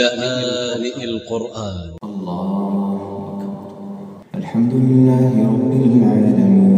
لآن القرآن. ه أكبر ا ل ح م الحمد لله رب ا ل ع ا ل م ي ن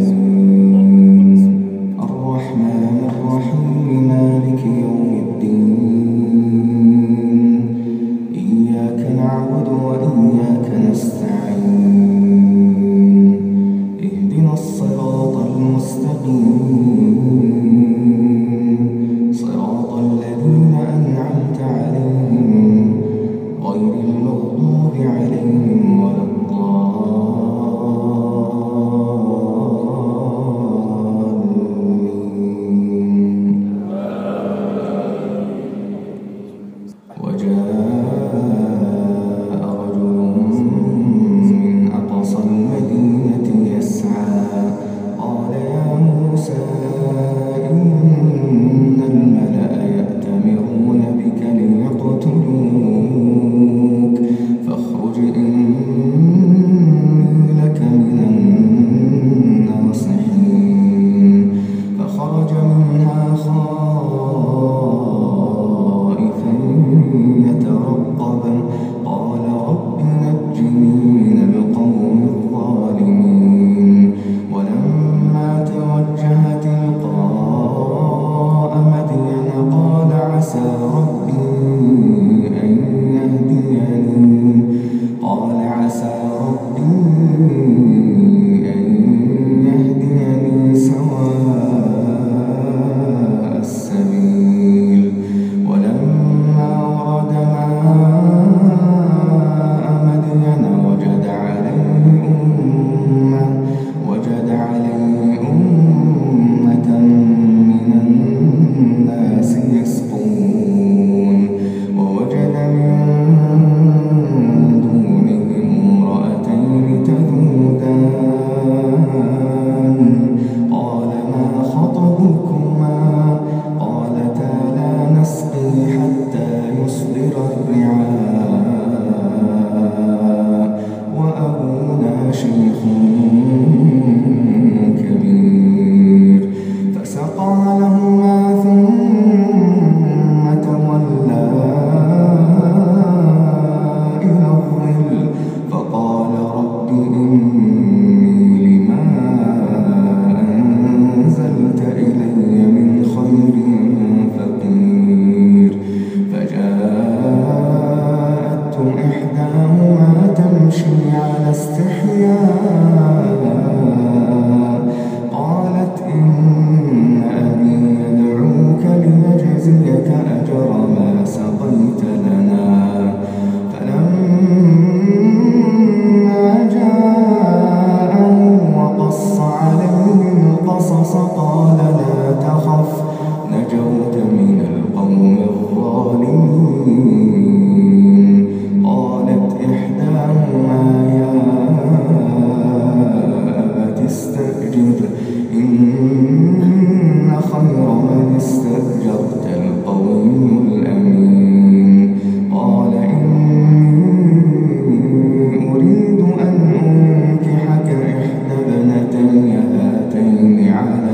على استحياء. مجيد إن خير من استأجرت القوي الأمين. قال إني أريد أن أنكحك إحدى بنتي هاتين على